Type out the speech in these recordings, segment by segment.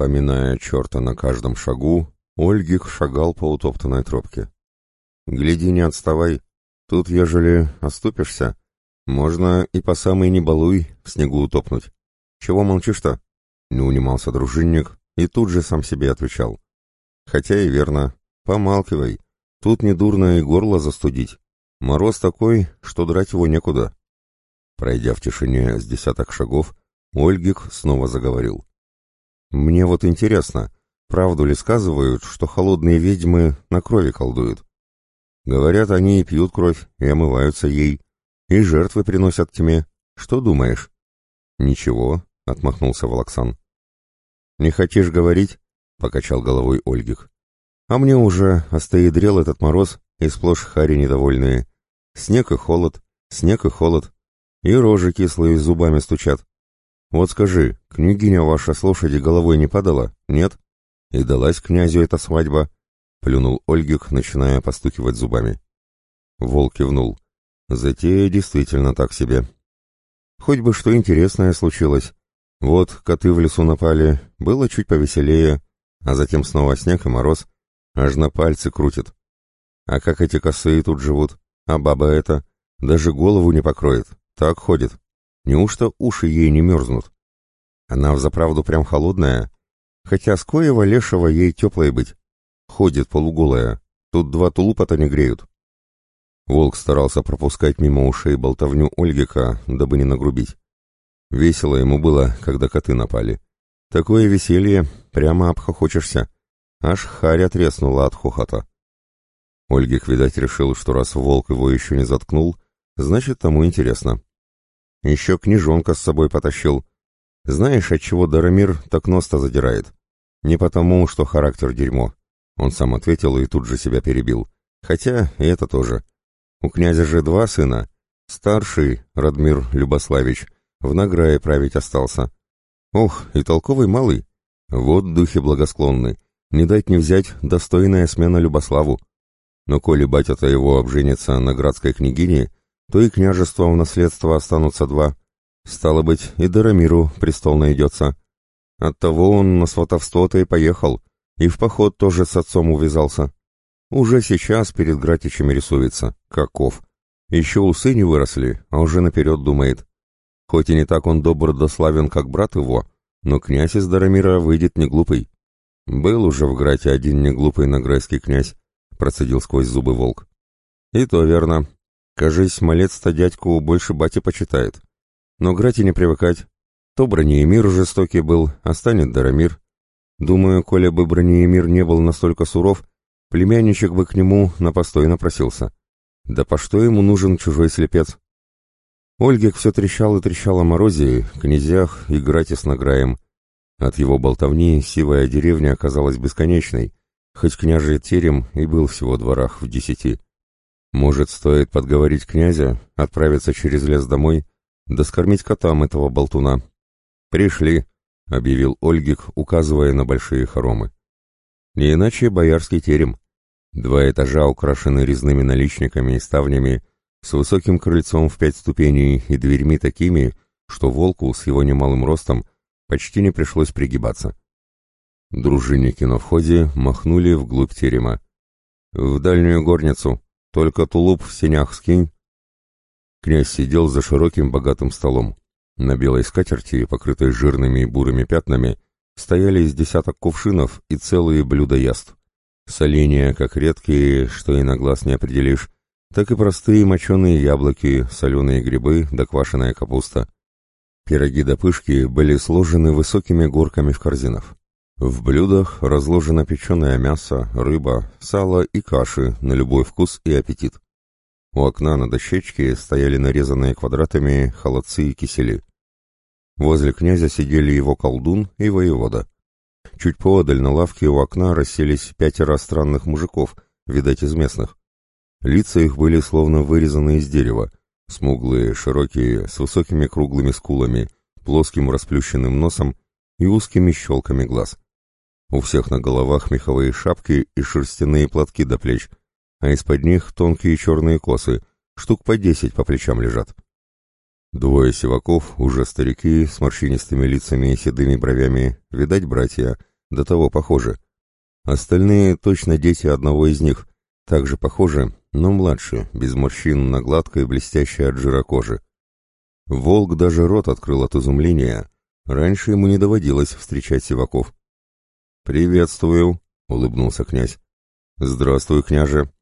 Поминая черта на каждом шагу, Ольгих шагал по утоптанной тропке. «Гляди, не отставай. Тут, ежели оступишься, можно и по самой не балуй в снегу утопнуть. Чего молчишь-то?» Не унимался дружинник и тут же сам себе отвечал. «Хотя и верно. Помалкивай. Тут недурно и горло застудить. Мороз такой, что драть его некуда». Пройдя в тишине с десяток шагов, Ольгик снова заговорил. «Мне вот интересно, правду ли сказывают, что холодные ведьмы на крови колдуют? Говорят, они и пьют кровь, и омываются ей, и жертвы приносят тьме. Что думаешь?» «Ничего», — отмахнулся Волоксан. «Не хочешь говорить?» — покачал головой Ольгик. «А мне уже остоедрел этот мороз, и сплошь хари недовольные. Снег и холод, снег и холод, и рожи кислые зубами стучат. Вот скажи, княгиня ваша с лошади головой не падала? Нет? И далась князю эта свадьба? Плюнул Ольгик, начиная постукивать зубами. Волк кивнул. Затея действительно так себе. Хоть бы что интересное случилось. Вот коты в лесу напали, было чуть повеселее, а затем снова снег и мороз. Аж на пальцы крутит. А как эти косые тут живут? А баба эта даже голову не покроет, так ходит. Неужто уши ей не мерзнут? Она взаправду прям холодная, хотя с коего лешего ей теплой быть. Ходит полуголая, тут два тулупа-то не греют. Волк старался пропускать мимо ушей болтовню Ольгика, дабы не нагрубить. Весело ему было, когда коты напали. Такое веселье, прямо обхохочешься. Аж харя треснула от хохота. Ольгик, видать, решил, что раз волк его еще не заткнул, значит, тому интересно. Еще книжонка с собой потащил. Знаешь, отчего Дарамир так носта задирает? Не потому, что характер дерьмо. Он сам ответил и тут же себя перебил. Хотя и это тоже. У князя же два сына. Старший, Радмир Любославич, в награе править остался. Ох, и толковый малый. Вот духи благосклонны. Не дать не взять достойная смена Любославу. Но коли батя-то его обженится на градской княгине, то и княжества в наследство останутся два. Стало быть, и Дарамиру престол найдется. Оттого он на сватовство-то и поехал, и в поход тоже с отцом увязался. Уже сейчас перед Гратичами рисуется, каков. Еще усы не выросли, а уже наперед думает. Хоть и не так он добр да славен, как брат его, но князь из Дарамира выйдет не глупый. Был уже в Грате один неглупый награйский князь, процедил сквозь зубы волк. И то верно, Кажись, малец-то дядьку больше бати почитает. Но Грати не привыкать. То Бронеемир жестокий был, а станет Дарамир. Думаю, коли бы Бронеемир не был настолько суров, племянничек бы к нему на постой напросился. Да по что ему нужен чужой слепец? Ольгик все трещал и трещал о морозе, князях и Грати с награем. От его болтовни сивая деревня оказалась бесконечной, хоть княжий терем и был всего дворах в десяти. Может, стоит подговорить князя, отправиться через лес домой, да скормить котам этого болтуна. «Пришли», — объявил Ольгик, указывая на большие хоромы. «Не иначе боярский терем. Два этажа украшены резными наличниками и ставнями, с высоким крыльцом в пять ступеней и дверьми такими, что волку с его немалым ростом почти не пришлось пригибаться. Дружинники на входе махнули вглубь терема. «В дальнюю горницу», только тулуп в сенях скинь. Князь сидел за широким богатым столом. На белой скатерти, покрытой жирными и бурыми пятнами, стояли из десяток кувшинов и целые блюда яств. Соленья, как редкие, что и на глаз не определишь, так и простые моченые яблоки, соленые грибы да квашеная капуста. Пироги да пышки были сложены высокими горками в корзинах. В блюдах разложено печеное мясо, рыба, сало и каши на любой вкус и аппетит. У окна на дощечке стояли нарезанные квадратами холодцы и кисели. Возле князя сидели его колдун и воевода. Чуть поодаль на лавке у окна расселись пятеро странных мужиков, видать, из местных. Лица их были словно вырезаны из дерева, смуглые, широкие, с высокими круглыми скулами, плоским расплющенным носом и узкими щелками глаз. У всех на головах меховые шапки и шерстяные платки до плеч, а из-под них тонкие черные косы, штук по десять по плечам лежат. Двое сиваков, уже старики, с морщинистыми лицами и седыми бровями, видать, братья, до того похожи. Остальные точно дети одного из них, также похожи, но младше, без морщин на гладкой, блестящей от жира кожи. Волк даже рот открыл от изумления. Раньше ему не доводилось встречать сиваков. «Приветствую», — улыбнулся князь. «Здравствуй, княже».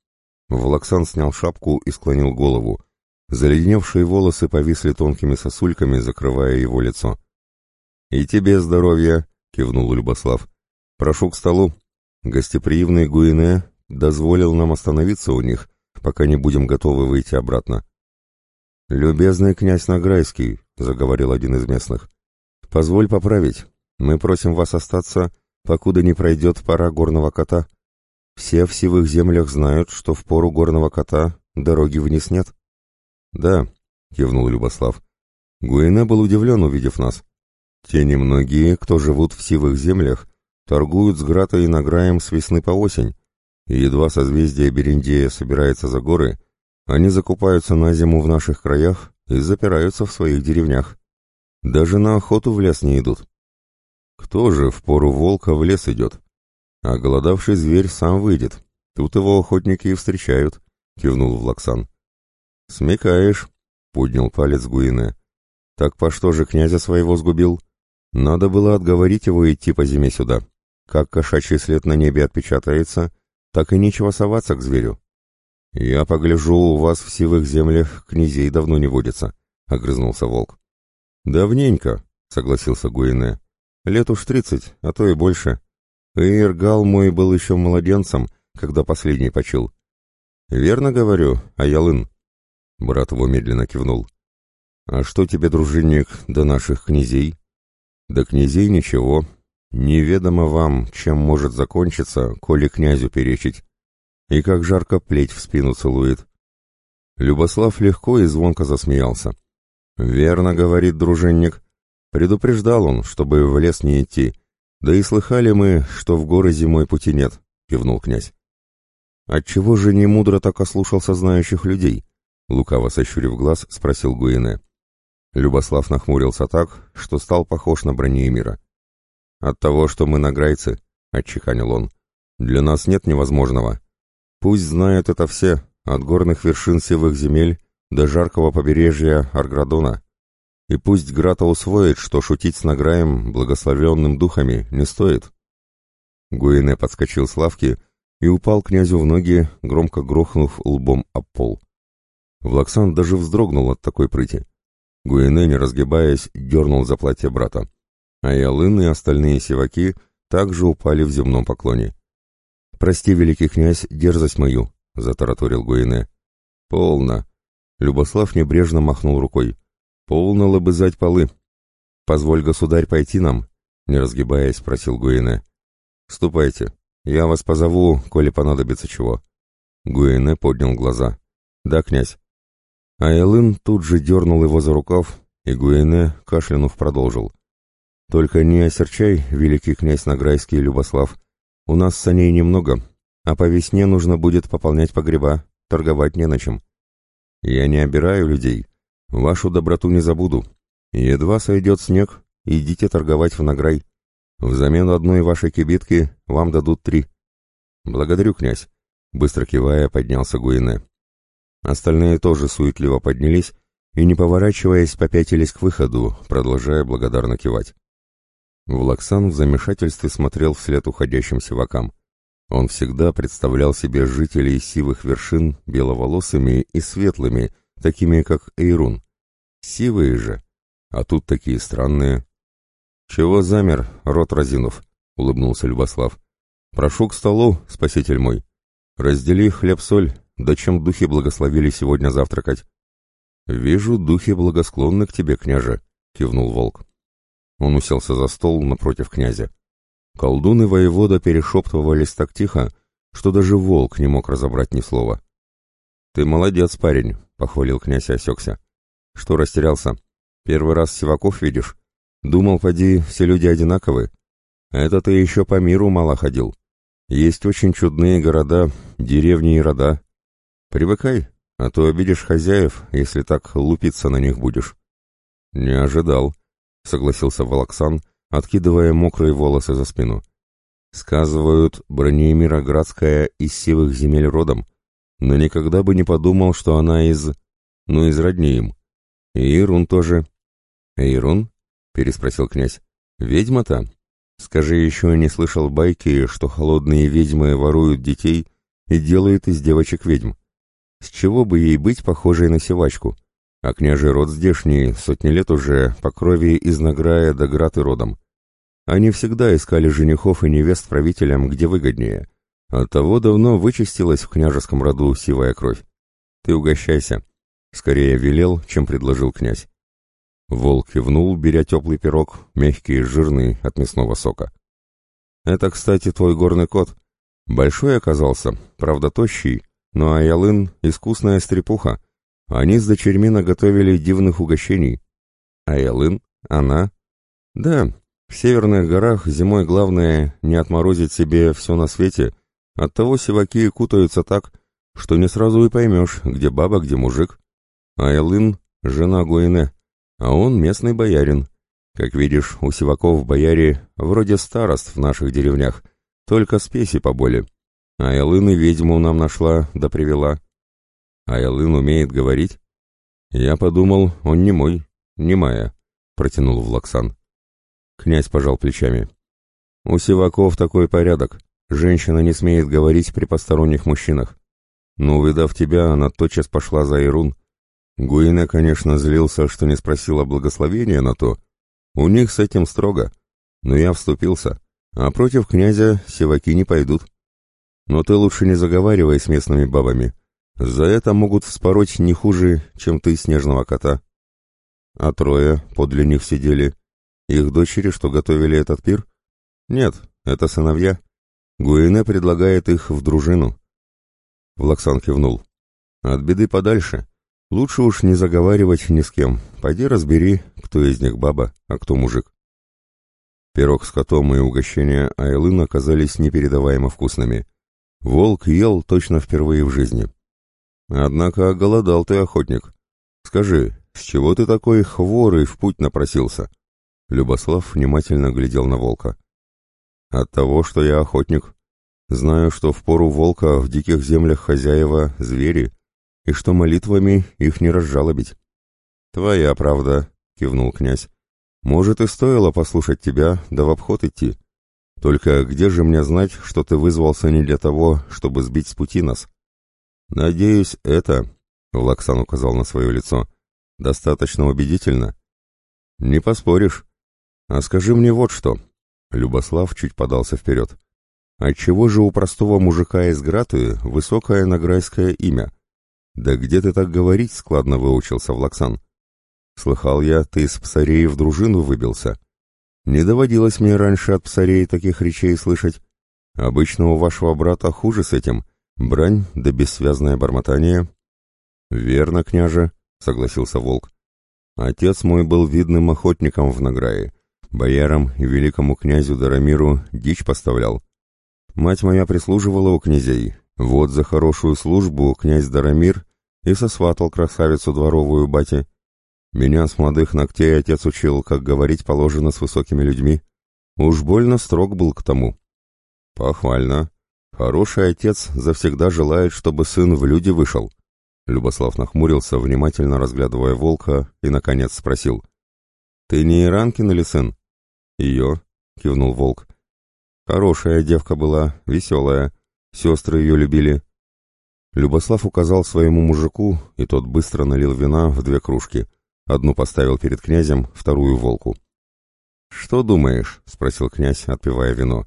Волоксан снял шапку и склонил голову. Заледеневшие волосы повисли тонкими сосульками, закрывая его лицо. «И тебе здоровья!» — кивнул Любослав. «Прошу к столу. Гостеприимный Гуине дозволил нам остановиться у них, пока не будем готовы выйти обратно». «Любезный князь Награйский», — заговорил один из местных, — «позволь поправить. Мы просим вас остаться, покуда не пройдет пора горного кота. Все в сивых землях знают, что в пору горного кота дороги вниз нет». «Да», — кивнул Любослав. Гуине был удивлен, увидев нас. Те немногие, кто живут в сивых землях, торгуют с Гратой и Награем с весны по осень, и едва созвездие Берендея собирается за горы, они закупаются на зиму в наших краях и запираются в своих деревнях. Даже на охоту в лес не идут. Кто же в пору волка в лес идет? А голодавший зверь сам выйдет. Тут его охотники и встречают, — кивнул Влаксан. «Смекаешь», — поднял палец Гуине. «Так по что же князя своего сгубил? Надо было отговорить его идти по зиме сюда. Как кошачий след на небе отпечатается, так и нечего соваться к зверю». «Я погляжу, у вас в сивых землях князей давно не водится», — огрызнулся волк. «Давненько», — согласился Гуине. «Лет уж тридцать, а то и больше. Иргал мой был еще младенцем, когда последний почил». «Верно говорю, Аялын?» Брат его медленно кивнул. «А что тебе, дружинник, до наших князей?» «До князей ничего. Неведомо вам, чем может закончиться, коли князю перечить. И как жарко плеть в спину целует». Любослав легко и звонко засмеялся. «Верно, — говорит дружинник. Предупреждал он, чтобы в лес не идти. Да и слыхали мы, что в горы зимой пути нет», — кивнул князь. «Отчего же не мудро так ослушался знающих людей?» Лукаво сощурив глаз, спросил Гуине. Любослав нахмурился так, что стал похож на Бронеемира. «От того, что мы награйцы», — отчеканил он, — «для нас нет невозможного. Пусть знают это все, от горных вершин севых земель до жаркого побережья Арградона. И пусть Грата усвоит, что шутить с награем, благословенным духами, не стоит». Гуине подскочил с лавки и упал князю в ноги, громко грохнув лбом об пол. Влаксан даже вздрогнул от такой прыти. Гуэне, не разгибаясь, дернул за платье брата. А Ялын и остальные сиваки также упали в земном поклоне. «Прости, великий князь, дерзость мою», — затараторил Гуэне. «Полно». Любослав небрежно махнул рукой. «Полно лобызать полы». «Позволь, государь, пойти нам», — не разгибаясь, спросил Гуэне. «Ступайте. Я вас позову, коли понадобится чего». Гуэне поднял глаза. «Да, князь». Айлын тут же дернул его за рукав, и Гуэне, кашлянув, продолжил. «Только не осерчай, великий князь Награйский Любослав. У нас саней немного, а по весне нужно будет пополнять погреба, торговать не на чем. Я не обираю людей, вашу доброту не забуду. Едва сойдет снег, идите торговать в Награй. Взамен одной вашей кибитки вам дадут три». «Благодарю, князь», — быстро кивая, поднялся Гуэне. Остальные тоже суетливо поднялись и, не поворачиваясь, попятились к выходу, продолжая благодарно кивать. Влаксан в замешательстве смотрел вслед уходящим сивакам. Он всегда представлял себе жителей сивых вершин беловолосыми и светлыми, такими как Эйрун. Сивые же, а тут такие странные. «Чего замер, рот разинув?» — улыбнулся Любослав. «Прошу к столу, спаситель мой. Раздели хлеб-соль, да чем духи благословили сегодня завтракать? Вижу, духи благосклонны к тебе, княже, кивнул волк. Он уселся за стол напротив князя. Колдун и воевода перешептывались так тихо, что даже волк не мог разобрать ни слова. «Ты молодец, парень», — похвалил князь и осекся. «Что растерялся? Первый раз сиваков видишь? Думал, поди, все люди одинаковы. Это ты еще по миру мало ходил. Есть очень чудные города, деревни и рода. Привыкай, а то обидишь хозяев, если так лупиться на них будешь. Не ожидал, согласился Волоксан, откидывая мокрые волосы за спину. Сказывают, Бронемира Градская из сивых земель родом, но никогда бы не подумал, что она из... ну, из родни им. И Ирун тоже. «Ирун?» — переспросил князь. «Ведьма-то? Скажи, еще не слышал байки, что холодные ведьмы воруют детей и делают из девочек ведьм. С чего бы ей быть похожей на севачку? А княжий род здешний, сотни лет уже, по крови из Награя до Граты родом. Они всегда искали женихов и невест правителям, где выгоднее. Оттого давно вычистилась в княжеском роду сивая кровь. Ты угощайся. Скорее велел, чем предложил князь. Волк кивнул, беря теплый пирог, мягкий и жирный, от мясного сока. «Это, кстати, твой горный кот. Большой оказался, правда тощий, но Аялын — искусная стрепуха. Они с дочерьми наготовили дивных угощений. Аялын? Она? Да, в северных горах зимой главное не отморозить себе все на свете, оттого сиваки кутаются так, что не сразу и поймешь, где баба, где мужик. Аялын — жена Гуине а он местный боярин. Как видишь, у сиваков бояре вроде старост в наших деревнях, только спеси поболе. А Ялын и ведьму нам нашла да привела. А умеет говорить? Я подумал, он не мой, не моя, протянул Влаксан. Князь пожал плечами. У сиваков такой порядок. Женщина не смеет говорить при посторонних мужчинах. Но, увидав тебя, она тотчас пошла за Ирун, Гуине, конечно, злился, что не спросила благословения на то. У них с этим строго. Но я вступился. А против князя севаки не пойдут. Но ты лучше не заговаривай с местными бабами. За это могут вспороть не хуже, чем ты снежного кота. А трое подле них сидели. Их дочери, что готовили этот пир? Нет, это сыновья. Гуине предлагает их в дружину. Влаксан кивнул. От беды подальше. Лучше уж не заговаривать ни с кем. Пойди разбери, кто из них баба, а кто мужик. Пирог с котом и угощения Айлын оказались непередаваемо вкусными. Волк ел точно впервые в жизни. Однако голодал ты, охотник. Скажи, с чего ты такой хворый в путь напросился? Любослав внимательно глядел на волка. От того, что я охотник. Знаю, что в пору волка в диких землях хозяева — звери, и что молитвами их не разжалобить. «Твоя правда», — кивнул князь. «Может, и стоило послушать тебя, да в обход идти. Только где же мне знать, что ты вызвался не для того, чтобы сбить с пути нас?» «Надеюсь, это...» — Влаксан указал на свое лицо. «Достаточно убедительно?» «Не поспоришь. А скажи мне вот что». Любослав чуть подался вперед. «Отчего же у простого мужика из Граты высокое награйское имя?» «Да где ты так говорить?» — складно выучился Влаксан. «Слыхал я, ты из псарей в дружину выбился. Не доводилось мне раньше от псарей таких речей слышать. Обычно у вашего брата хуже с этим. Брань да бессвязное бормотание». «Верно, княже», — согласился Волк. «Отец мой был видным охотником в Награе. Боярам и великому князю Дарамиру дичь поставлял. Мать моя прислуживала у князей. Вот за хорошую службу князь Дарамир и сосватал красавицу дворовую бати. Меня с молодых ногтей отец учил, как говорить положено с высокими людьми. Уж больно строг был к тому. Похвально. Хороший отец завсегда желает, чтобы сын в люди вышел. Любослав нахмурился, внимательно разглядывая волка, и, наконец, спросил. «Ты не Иранкин или сын?» «Ее», — кивнул волк. «Хорошая девка была, веселая. Сестры ее любили. Любослав указал своему мужику, и тот быстро налил вина в две кружки. Одну поставил перед князем, вторую волку. «Что думаешь?» — спросил князь, отпивая вино.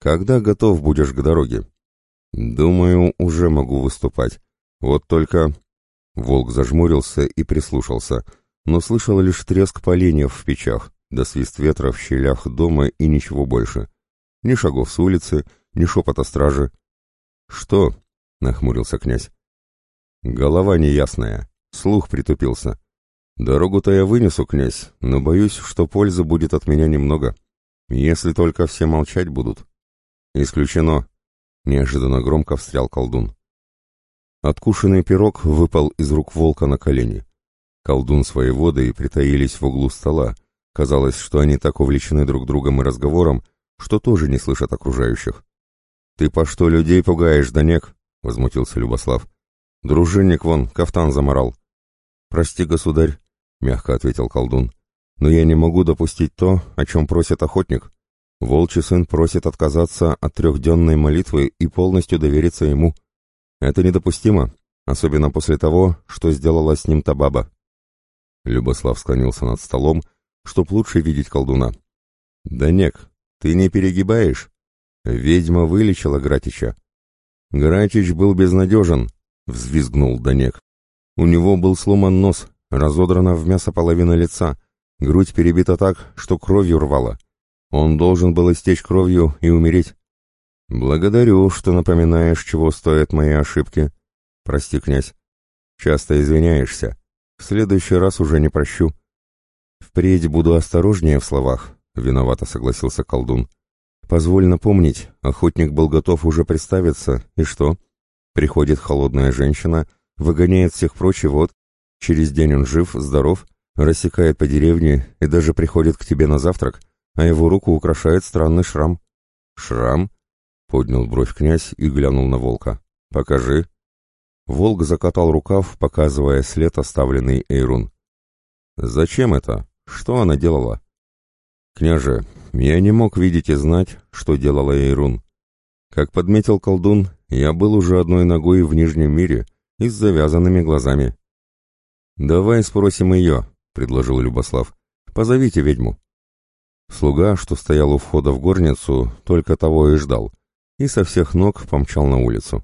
«Когда готов будешь к дороге?» «Думаю, уже могу выступать. Вот только...» Волк зажмурился и прислушался, но слышал лишь треск поленьев в печах, да свист ветра в щелях дома и ничего больше. Ни шагов с улицы, ни шепота стражи. «Что?» — нахмурился князь. «Голова неясная, слух притупился. Дорогу-то я вынесу, князь, но боюсь, что пользы будет от меня немного, если только все молчать будут». «Исключено», — неожиданно громко встрял колдун. Откушенный пирог выпал из рук волка на колени. Колдун своей водой притаились в углу стола. Казалось, что они так увлечены друг другом и разговором, что тоже не слышат окружающих. «Ты по что людей пугаешь, Данек?» — возмутился Любослав. «Дружинник вон, кафтан заморал». «Прости, государь», — мягко ответил колдун, — «но я не могу допустить то, о чем просит охотник. Волчий сын просит отказаться от трехденной молитвы и полностью довериться ему. Это недопустимо, особенно после того, что сделала с ним та баба». Любослав склонился над столом, чтоб лучше видеть колдуна. «Данек, ты не перегибаешь?» Ведьма вылечила Гратича. Гратич был безнадежен, взвизгнул Данек. У него был сломан нос, разодрана в мясо половина лица, грудь перебита так, что кровью рвала. Он должен был истечь кровью и умереть. Благодарю, что напоминаешь, чего стоят мои ошибки. Прости, князь. Часто извиняешься. В следующий раз уже не прощу. Впредь буду осторожнее в словах, виновато согласился колдун. Позволь напомнить, охотник был готов уже представиться, и что? Приходит холодная женщина, выгоняет всех прочь, и вот, через день он жив, здоров, рассекает по деревне и даже приходит к тебе на завтрак, а его руку украшает странный шрам. «Шрам?» — поднял бровь князь и глянул на волка. «Покажи». Волк закатал рукав, показывая след, оставленный Эйрун. «Зачем это? Что она делала?» «Княже, я не мог видеть и знать, что делала Эйрун. Как подметил колдун, я был уже одной ногой в Нижнем мире и с завязанными глазами. «Давай спросим ее», — предложил Любослав. «Позовите ведьму». Слуга, что стоял у входа в горницу, только того и ждал, и со всех ног помчал на улицу.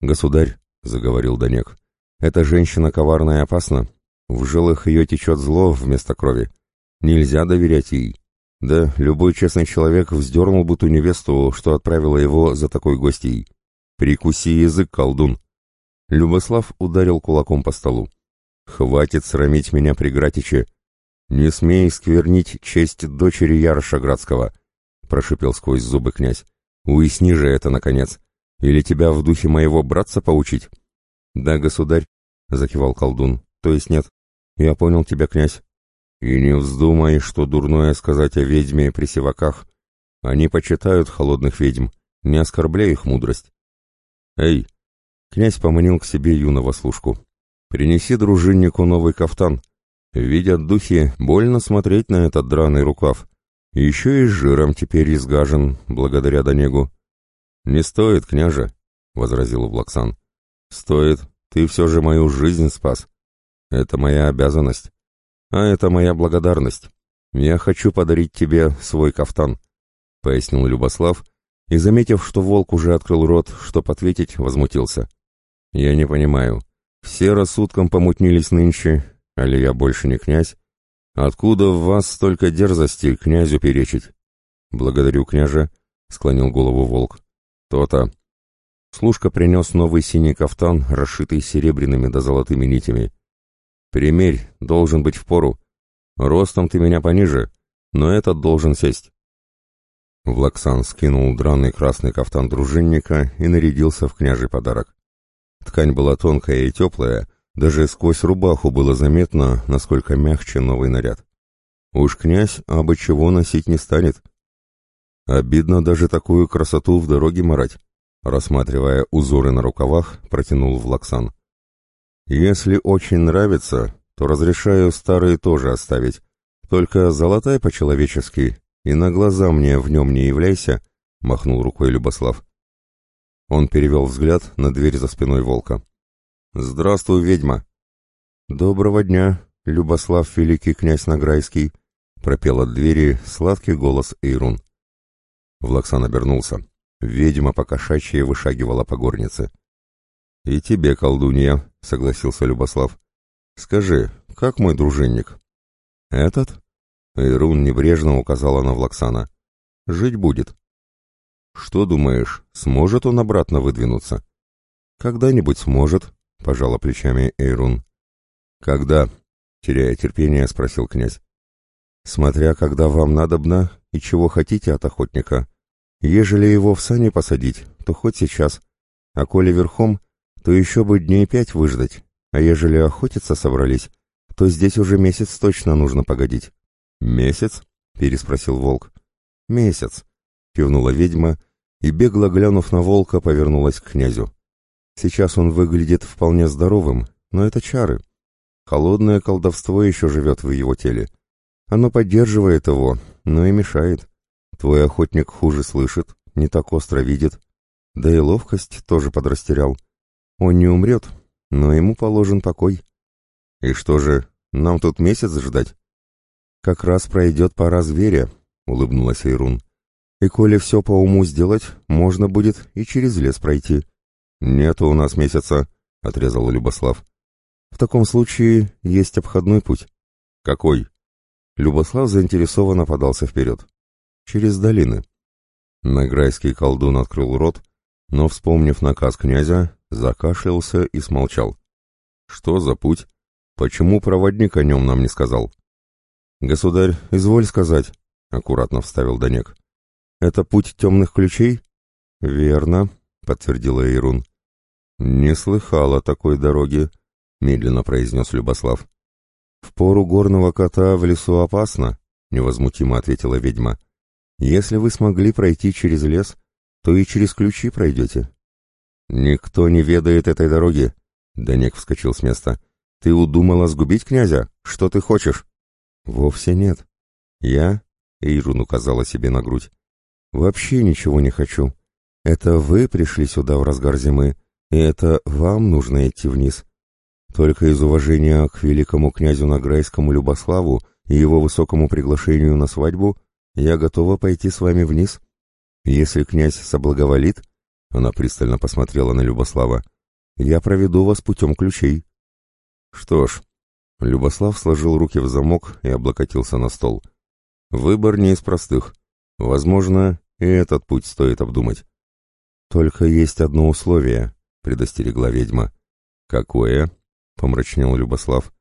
«Государь», — заговорил Данек, — «эта женщина коварна и опасна. В жилах ее течет зло вместо крови. Нельзя доверять ей. Да, любой честный человек вздернул бы ту невесту, что отправила его за такой гостьей. Прикуси язык, колдун. Любослав ударил кулаком по столу. «Хватит срамить меня при Гратиче. Не смей сквернить честь дочери Яроша Градского», — прошипел сквозь зубы князь. «Уясни же это, наконец. Или тебя в духе моего братца поучить?» «Да, государь», — закивал колдун. «То есть нет. Я понял тебя, князь. И не вздумай, что дурное сказать о ведьме при сиваках. Они почитают холодных ведьм, не оскорбляй их мудрость. Эй! Князь поманил к себе юного служку. Принеси дружиннику новый кафтан. Видят духи, больно смотреть на этот драный рукав. Еще и жиром теперь изгажен, благодаря Донегу. Не стоит, княже, — возразил Влаксан. Стоит, ты все же мою жизнь спас. Это моя обязанность. «А это моя благодарность. Я хочу подарить тебе свой кафтан», — пояснил Любослав, и, заметив, что волк уже открыл рот, чтоб ответить, возмутился. «Я не понимаю. Все рассудком помутнились нынче, али я больше не князь? Откуда в вас столько дерзости князю перечить?» «Благодарю, княже», — склонил голову волк. «То-то». Служка принес новый синий кафтан, расшитый серебряными да золотыми нитями. Примерь, должен быть в пору. Ростом ты меня пониже, но этот должен сесть. Влаксан скинул драный красный кафтан дружинника и нарядился в княжий подарок. Ткань была тонкая и теплая, даже сквозь рубаху было заметно, насколько мягче новый наряд. Уж князь абы чего носить не станет. Обидно даже такую красоту в дороге марать. Рассматривая узоры на рукавах, протянул Влаксан. Если очень нравится, то разрешаю старые тоже оставить. Только золотай по-человечески и на глаза мне в нем не являйся, — махнул рукой Любослав. Он перевел взгляд на дверь за спиной волка. «Здравствуй, ведьма!» «Доброго дня, Любослав Великий князь Награйский!» — пропел от двери сладкий голос Эйрун. Влаксан обернулся. Ведьма покошачьи вышагивала по горнице. «И тебе, колдунья!» — согласился Любослав. «Скажи, как мой дружинник?» «Этот?» — Ирун небрежно указала на Влаксана. «Жить будет». «Что думаешь, сможет он обратно выдвинуться?» «Когда-нибудь сможет», — пожала плечами Эйрун. «Когда?» — теряя терпение, спросил князь. «Смотря когда вам надобно и чего хотите от охотника. Ежели его в сани посадить, то хоть сейчас, а коли верхом, то еще бы дней пять выждать, а ежели охотиться собрались, то здесь уже месяц точно нужно погодить. «Месяц?» — переспросил волк. «Месяц. — кивнула ведьма, и, бегло глянув на волка, повернулась к князю. Сейчас он выглядит вполне здоровым, но это чары. Холодное колдовство еще живет в его теле. Оно поддерживает его, но и мешает. Твой охотник хуже слышит, не так остро видит. Да и ловкость тоже подрастерял. Он не умрет, но ему положен покой. И что же, нам тут месяц ждать? Как раз пройдет пора зверя, улыбнулась Айрун. И коли все по уму сделать, можно будет и через лес пройти. Нету у нас месяца, отрезал Любослав. В таком случае есть обходной путь. Какой? Любослав заинтересованно подался вперед. Через долины. Награйский колдун открыл рот, но, вспомнив наказ князя, закашлялся и смолчал. Что за путь? Почему проводник о нем нам не сказал? Государь, изволь сказать, аккуратно вставил Данек. Это путь темных ключей? Верно, подтвердила Ирун. Не слыхала такой дороги, медленно произнес Любослав. В пору горного кота в лесу опасно, невозмутимо ответила ведьма. Если вы смогли пройти через лес, то и через ключи пройдете. Никто не ведает этой дороги. Данек вскочил с места. Ты удумала сгубить князя? Что ты хочешь? Вовсе нет. Я, Эйрун указала себе на грудь, вообще ничего не хочу. Это вы пришли сюда в разгар зимы, и это вам нужно идти вниз. Только из уважения к великому князю Награйскому Любославу и его высокому приглашению на свадьбу я готова пойти с вами вниз. Если князь соблаговолит, она пристально посмотрела на Любослава, я проведу вас путем ключей. Что ж, Любослав сложил руки в замок и облокотился на стол. Выбор не из простых. Возможно, и этот путь стоит обдумать. Только есть одно условие, предостерегла ведьма. Какое? помрачнел Любослав.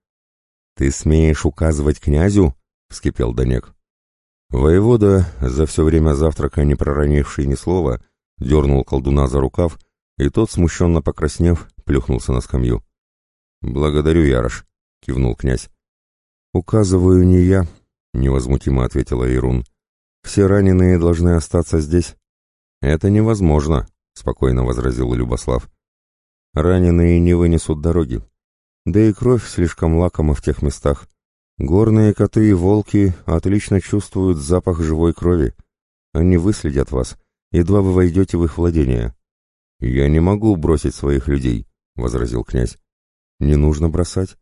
Ты смеешь указывать князю? вскипел Данек. Воевода, за все время завтрака не проронивший ни слова, дернул колдуна за рукав, и тот, смущенно покраснев, плюхнулся на скамью. «Благодарю, Ярош», — кивнул князь. «Указываю не я», — невозмутимо ответила Ирун. «Все раненые должны остаться здесь». «Это невозможно», — спокойно возразил Любослав. «Раненые не вынесут дороги. Да и кровь слишком лакома в тех местах. Горные коты и волки отлично чувствуют запах живой крови. Они выследят вас, едва вы войдете в их владение». «Я не могу бросить своих людей», — возразил князь. Не нужно бросать.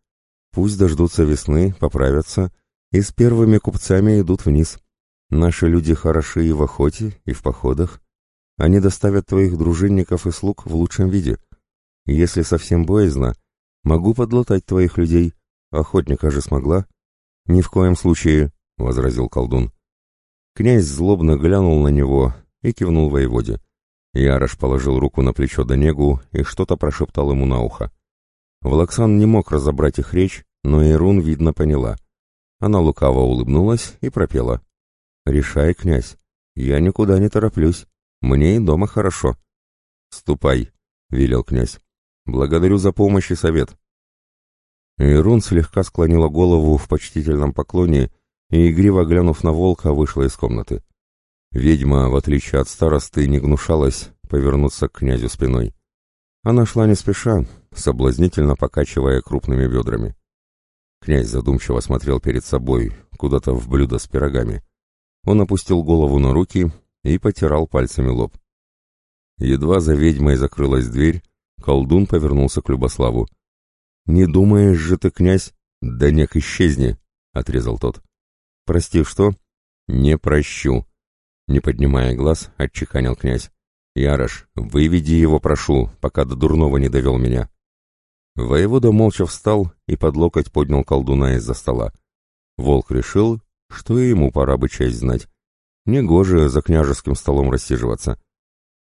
Пусть дождутся весны, поправятся, и с первыми купцами идут вниз. Наши люди хороши и в охоте, и в походах. Они доставят твоих дружинников и слуг в лучшем виде. Если совсем боязно, могу подлатать твоих людей. Охотника же смогла. Ни в коем случае, — возразил колдун. Князь злобно глянул на него и кивнул воеводе. Ярош положил руку на плечо Данегу и что-то прошептал ему на ухо. Волоксан не мог разобрать их речь, но Ирун, видно, поняла. Она лукаво улыбнулась и пропела. «Решай, князь. Я никуда не тороплюсь. Мне и дома хорошо». «Ступай», — велел князь. «Благодарю за помощь и совет». Ирун слегка склонила голову в почтительном поклоне и, игриво глянув на волка, вышла из комнаты. Ведьма, в отличие от старосты, не гнушалась повернуться к князю спиной. Она шла не спеша, соблазнительно покачивая крупными бедрами. Князь задумчиво смотрел перед собой, куда-то в блюдо с пирогами. Он опустил голову на руки и потирал пальцами лоб. Едва за ведьмой закрылась дверь, колдун повернулся к Любославу. «Не думаешь же ты, князь? Да нек исчезни!» — отрезал тот. «Прости, что?» «Не прощу!» Не поднимая глаз, отчеканил князь. «Ярош, выведи его, прошу, пока до дурного не довел меня». Воевода молча встал и под локоть поднял колдуна из-за стола. Волк решил, что и ему пора бы честь знать. Негоже за княжеским столом рассиживаться.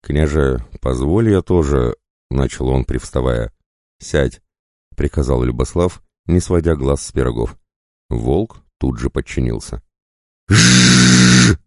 «Княже, позволь я тоже...» — начал он, привставая. «Сядь», — приказал Любослав, не сводя глаз с пирогов. Волк тут же подчинился. «Жжжж!»